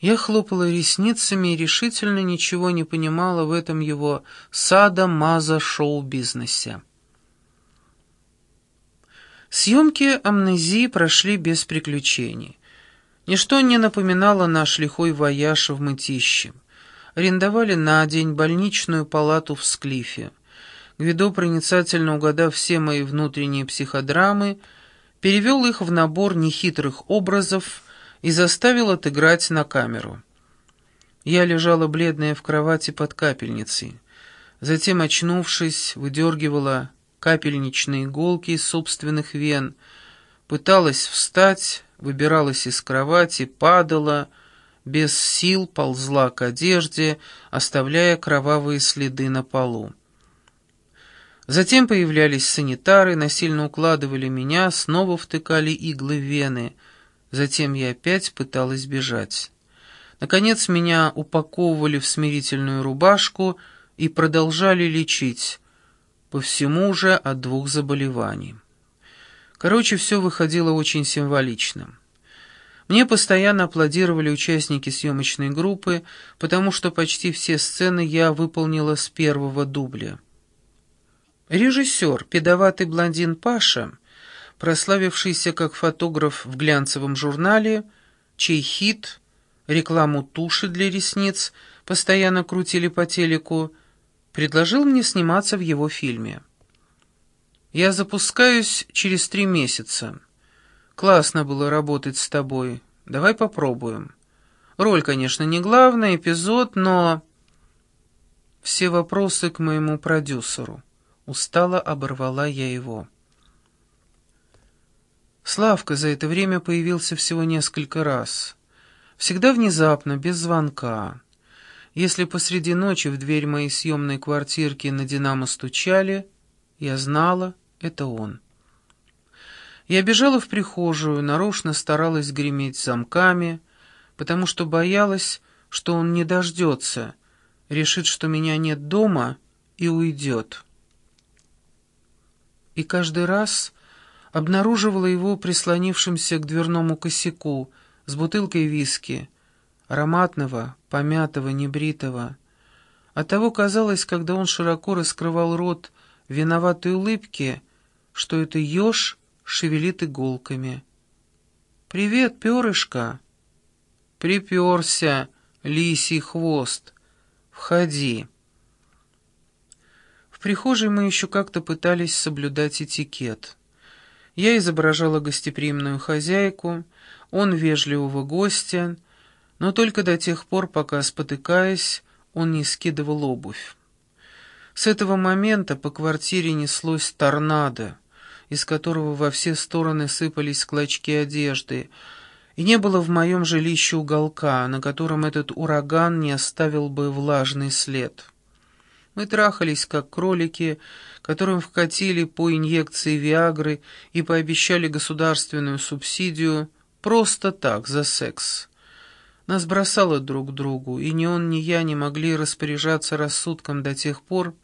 Я хлопала ресницами и решительно ничего не понимала в этом его сада-маза-шоу-бизнесе. Съемки «Амнезии» прошли без приключений. Ничто не напоминало наш лихой вояж в Мытище. Арендовали на день больничную палату в Склифе. Гвидо, проницательно угадав все мои внутренние психодрамы, перевел их в набор нехитрых образов и заставил отыграть на камеру. Я лежала бледная в кровати под капельницей. Затем, очнувшись, выдергивала капельничные иголки из собственных вен, пыталась встать, выбиралась из кровати, падала, без сил ползла к одежде, оставляя кровавые следы на полу. Затем появлялись санитары, насильно укладывали меня, снова втыкали иглы в вены. Затем я опять пыталась бежать. Наконец меня упаковывали в смирительную рубашку и продолжали лечить, по всему уже от двух заболеваний. Короче, все выходило очень символично. Мне постоянно аплодировали участники съемочной группы, потому что почти все сцены я выполнила с первого дубля. Режиссер, педоватый блондин Паша, прославившийся как фотограф в глянцевом журнале, чей хит, рекламу туши для ресниц постоянно крутили по телеку, предложил мне сниматься в его фильме. «Я запускаюсь через три месяца. Классно было работать с тобой. Давай попробуем. Роль, конечно, не главная, эпизод, но...» Все вопросы к моему продюсеру. Устало оборвала я его. Славка за это время появился всего несколько раз. Всегда внезапно, без звонка. Если посреди ночи в дверь моей съемной квартирки на «Динамо» стучали, я знала, это он. Я бежала в прихожую, нарочно старалась греметь замками, потому что боялась, что он не дождется, решит, что меня нет дома и уйдет и каждый раз обнаруживала его прислонившимся к дверному косяку с бутылкой виски, ароматного, помятого, небритого. Оттого казалось, когда он широко раскрывал рот виноватой улыбки, что это еж шевелит иголками. «Привет, перышко!» «Приперся, лисий хвост! Входи!» прихожей мы еще как-то пытались соблюдать этикет. Я изображала гостеприимную хозяйку, он вежливого гостя, но только до тех пор, пока, спотыкаясь, он не скидывал обувь. С этого момента по квартире неслось торнадо, из которого во все стороны сыпались клочки одежды, и не было в моем жилище уголка, на котором этот ураган не оставил бы влажный след». Мы трахались, как кролики, которым вкатили по инъекции Виагры и пообещали государственную субсидию просто так, за секс. Нас бросало друг к другу, и ни он, ни я не могли распоряжаться рассудком до тех пор,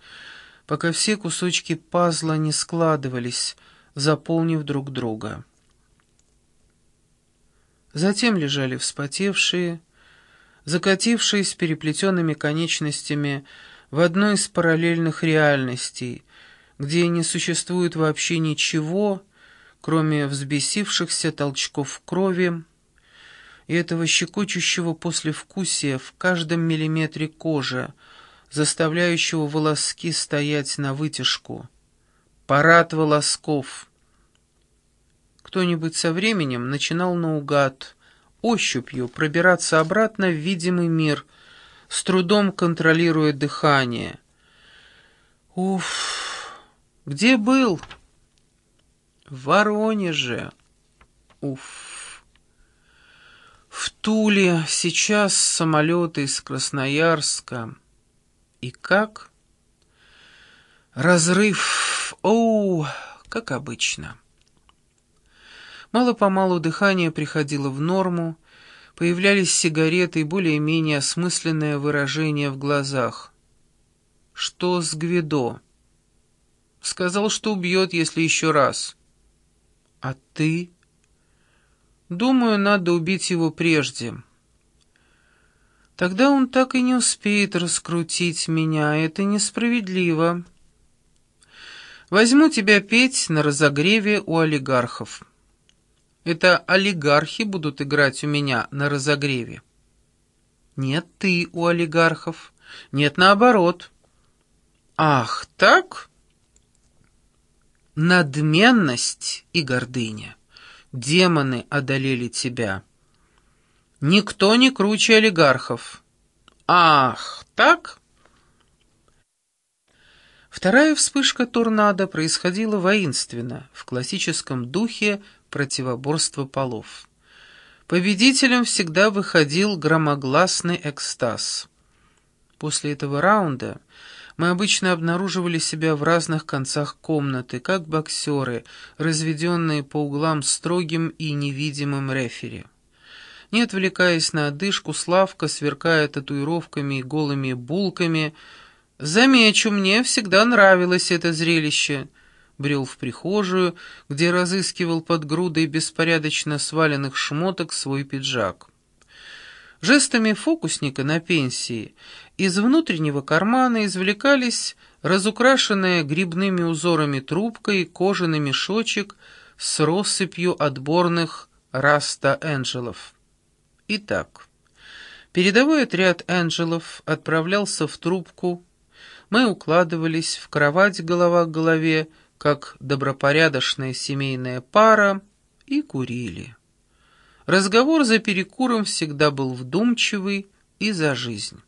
пока все кусочки пазла не складывались, заполнив друг друга. Затем лежали вспотевшие, закатившись переплетенными конечностями, в одной из параллельных реальностей, где не существует вообще ничего, кроме взбесившихся толчков крови и этого щекочущего послевкусия в каждом миллиметре кожи, заставляющего волоски стоять на вытяжку. Парад волосков. Кто-нибудь со временем начинал наугад, ощупью пробираться обратно в видимый мир — с трудом контролируя дыхание. Уф, где был? В Воронеже. Уф. В Туле сейчас самолеты из Красноярска. И как? Разрыв. Оу, как обычно. Мало-помалу дыхание приходило в норму, Появлялись сигареты и более-менее осмысленное выражение в глазах. «Что с Гвидо?» «Сказал, что убьет, если еще раз». «А ты?» «Думаю, надо убить его прежде». Тогда он так и не успеет раскрутить меня, это несправедливо. Возьму тебя петь на разогреве у олигархов. Это олигархи будут играть у меня на разогреве. Нет, ты у олигархов. Нет, наоборот. Ах, так? Надменность и гордыня. Демоны одолели тебя. Никто не круче олигархов. Ах, так? Вторая вспышка торнадо происходила воинственно, в классическом духе противоборства полов. Победителем всегда выходил громогласный экстаз. После этого раунда мы обычно обнаруживали себя в разных концах комнаты, как боксеры, разведенные по углам строгим и невидимым рефери. Не отвлекаясь на одышку, Славка, сверкая татуировками и голыми булками, «Замечу, мне всегда нравилось это зрелище», брел в прихожую, где разыскивал под грудой беспорядочно сваленных шмоток свой пиджак. Жестами фокусника на пенсии из внутреннего кармана извлекались разукрашенная грибными узорами трубка и кожаный мешочек с россыпью отборных раста-энджелов. Итак, передовой отряд энджелов отправлялся в трубку, мы укладывались в кровать голова к голове, как добропорядочная семейная пара, и курили. Разговор за перекуром всегда был вдумчивый и за жизнь.